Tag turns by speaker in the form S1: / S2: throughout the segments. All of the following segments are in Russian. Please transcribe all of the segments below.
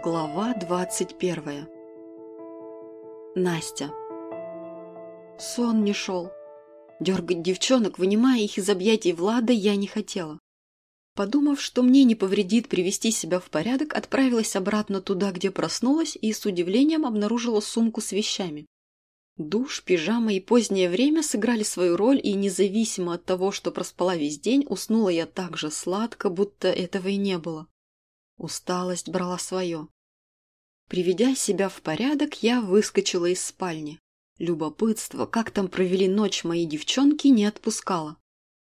S1: Глава 21 Настя Сон не шел. Дергать девчонок, вынимая их из объятий Влада, я не хотела. Подумав, что мне не повредит привести себя в порядок, отправилась обратно туда, где проснулась, и с удивлением обнаружила сумку с вещами. Душ, пижама и позднее время сыграли свою роль, и независимо от того, что проспала весь день, уснула я так же сладко, будто этого и не было. Усталость брала свое. Приведя себя в порядок, я выскочила из спальни. Любопытство, как там провели ночь мои девчонки, не отпускало.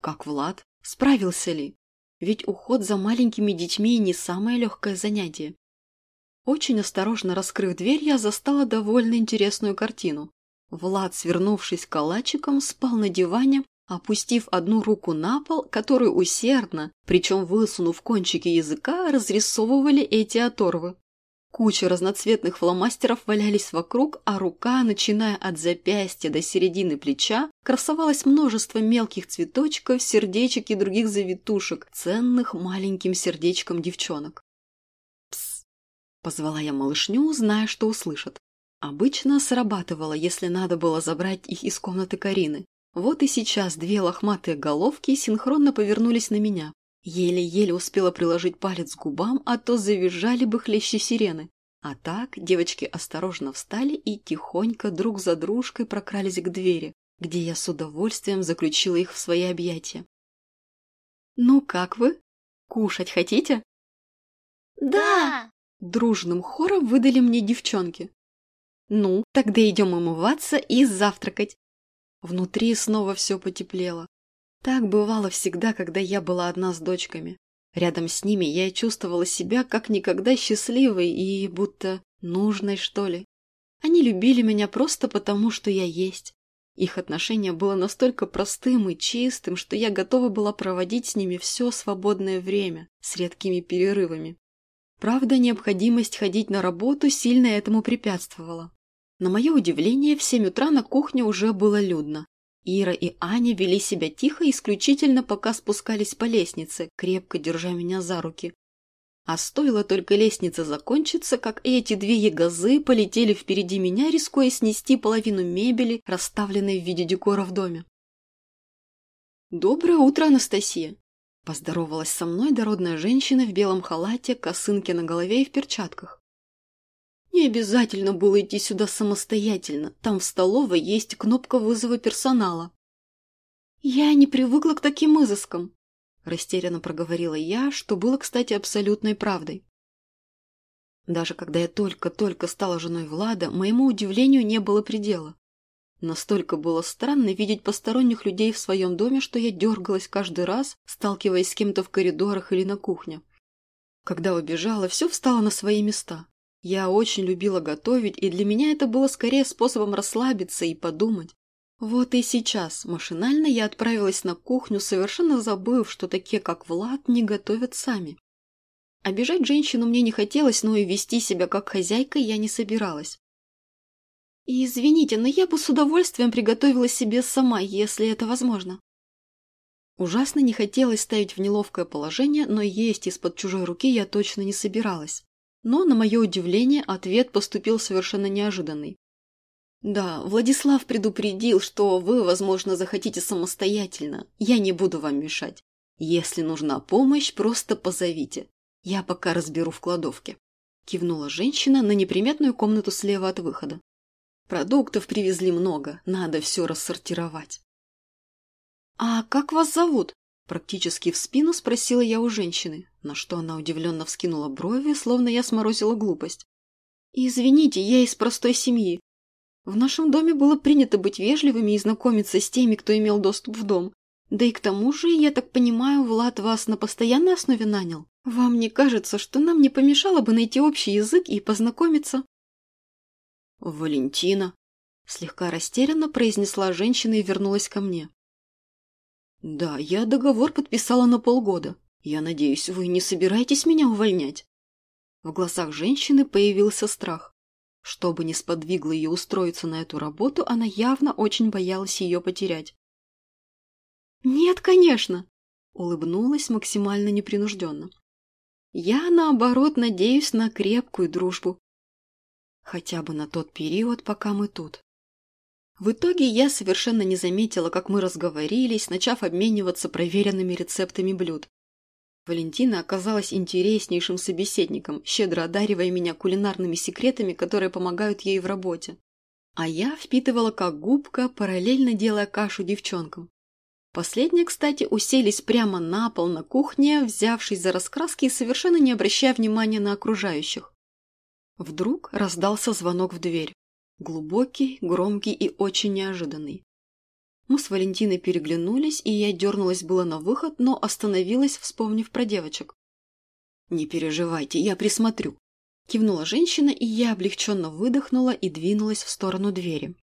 S1: Как Влад? Справился ли? Ведь уход за маленькими детьми не самое легкое занятие. Очень осторожно раскрыв дверь, я застала довольно интересную картину. Влад, свернувшись калачиком, спал на диване, опустив одну руку на пол, которую усердно, причем высунув кончики языка, разрисовывали эти оторвы. Куча разноцветных фломастеров валялись вокруг, а рука, начиная от запястья до середины плеча, красовалось множество мелких цветочков, сердечек и других завитушек, ценных маленьким сердечком девчонок. «Пс!» – позвала я малышню, зная, что услышат. Обычно срабатывало, если надо было забрать их из комнаты Карины. Вот и сейчас две лохматые головки синхронно повернулись на меня. Еле-еле успела приложить палец к губам, а то завизжали бы хлещи сирены. А так девочки осторожно встали и тихонько друг за дружкой прокрались к двери, где я с удовольствием заключила их в свои объятия. «Ну как вы? Кушать хотите?»
S2: «Да!»
S1: Дружным хором выдали мне девчонки. «Ну, тогда идем умываться и завтракать. Внутри снова все потеплело. Так бывало всегда, когда я была одна с дочками. Рядом с ними я чувствовала себя как никогда счастливой и будто нужной, что ли. Они любили меня просто потому, что я есть. Их отношение было настолько простым и чистым, что я готова была проводить с ними все свободное время, с редкими перерывами. Правда, необходимость ходить на работу сильно этому препятствовала. На мое удивление, в семь утра на кухне уже было людно. Ира и Аня вели себя тихо исключительно пока спускались по лестнице, крепко держа меня за руки. А стоило только лестница закончиться, как эти две ягозы полетели впереди меня, рискуя снести половину мебели, расставленной в виде декора в доме. «Доброе утро, Анастасия!» Поздоровалась со мной дородная женщина в белом халате, косынке на голове и в перчатках. Не обязательно было идти сюда самостоятельно. Там в столовой есть кнопка вызова персонала. Я не привыкла к таким изыскам, растерянно проговорила я, что было, кстати, абсолютной правдой. Даже когда я только-только стала женой Влада, моему удивлению не было предела. Настолько было странно видеть посторонних людей в своем доме, что я дергалась каждый раз, сталкиваясь с кем-то в коридорах или на кухне. Когда убежала, все встало на свои места. Я очень любила готовить, и для меня это было скорее способом расслабиться и подумать. Вот и сейчас машинально я отправилась на кухню, совершенно забыв, что такие, как Влад, не готовят сами. Обижать женщину мне не хотелось, но и вести себя как хозяйка я не собиралась. И извините, но я бы с удовольствием приготовила себе сама, если это возможно. Ужасно не хотелось ставить в неловкое положение, но есть из-под чужой руки я точно не собиралась. Но, на мое удивление, ответ поступил совершенно неожиданный. «Да, Владислав предупредил, что вы, возможно, захотите самостоятельно. Я не буду вам мешать. Если нужна помощь, просто позовите. Я пока разберу в кладовке». Кивнула женщина на неприметную комнату слева от выхода. «Продуктов привезли много, надо все рассортировать». «А как вас зовут?» Практически в спину спросила я у женщины, на что она удивленно вскинула брови, словно я сморозила глупость. «Извините, я из простой семьи. В нашем доме было принято быть вежливыми и знакомиться с теми, кто имел доступ в дом. Да и к тому же, я так понимаю, Влад вас на постоянной основе нанял. Вам не кажется, что нам не помешало бы найти общий язык и познакомиться?» «Валентина», — слегка растерянно произнесла женщина и вернулась ко мне. «Да, я договор подписала на полгода. Я надеюсь, вы не собираетесь меня увольнять?» В глазах женщины появился страх. Что бы ни сподвигло ее устроиться на эту работу, она явно очень боялась ее потерять. «Нет, конечно!» – улыбнулась максимально непринужденно. Я, наоборот, надеюсь на крепкую дружбу. Хотя бы на тот период, пока мы тут. В итоге я совершенно не заметила, как мы разговорились, начав обмениваться проверенными рецептами блюд. Валентина оказалась интереснейшим собеседником, щедро одаривая меня кулинарными секретами, которые помогают ей в работе. А я впитывала как губка, параллельно делая кашу девчонкам. Последние, кстати, уселись прямо на пол на кухне, взявшись за раскраски и совершенно не обращая внимания на окружающих. Вдруг раздался звонок в дверь. Глубокий, громкий и очень неожиданный. Мы с Валентиной переглянулись, и я дернулась было на выход, но остановилась, вспомнив про девочек. «Не переживайте, я присмотрю», – кивнула женщина, и я облегченно выдохнула и двинулась в сторону двери.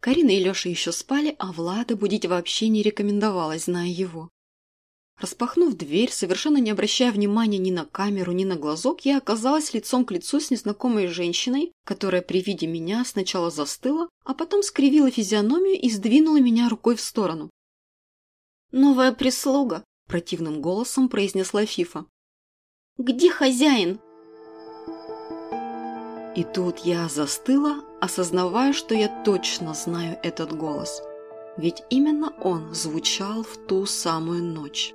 S1: Карина и Леша еще спали, а Влада будить вообще не рекомендовалось, зная его. Распахнув дверь, совершенно не обращая внимания ни на камеру, ни на глазок, я оказалась лицом к лицу с незнакомой женщиной, которая при виде меня сначала застыла, а потом скривила физиономию и сдвинула меня рукой в сторону.
S2: «Новая прислуга», –
S1: противным голосом произнесла Фифа.
S2: «Где хозяин?»
S1: И тут я застыла, осознавая, что я точно знаю этот голос. Ведь именно он звучал в ту самую ночь.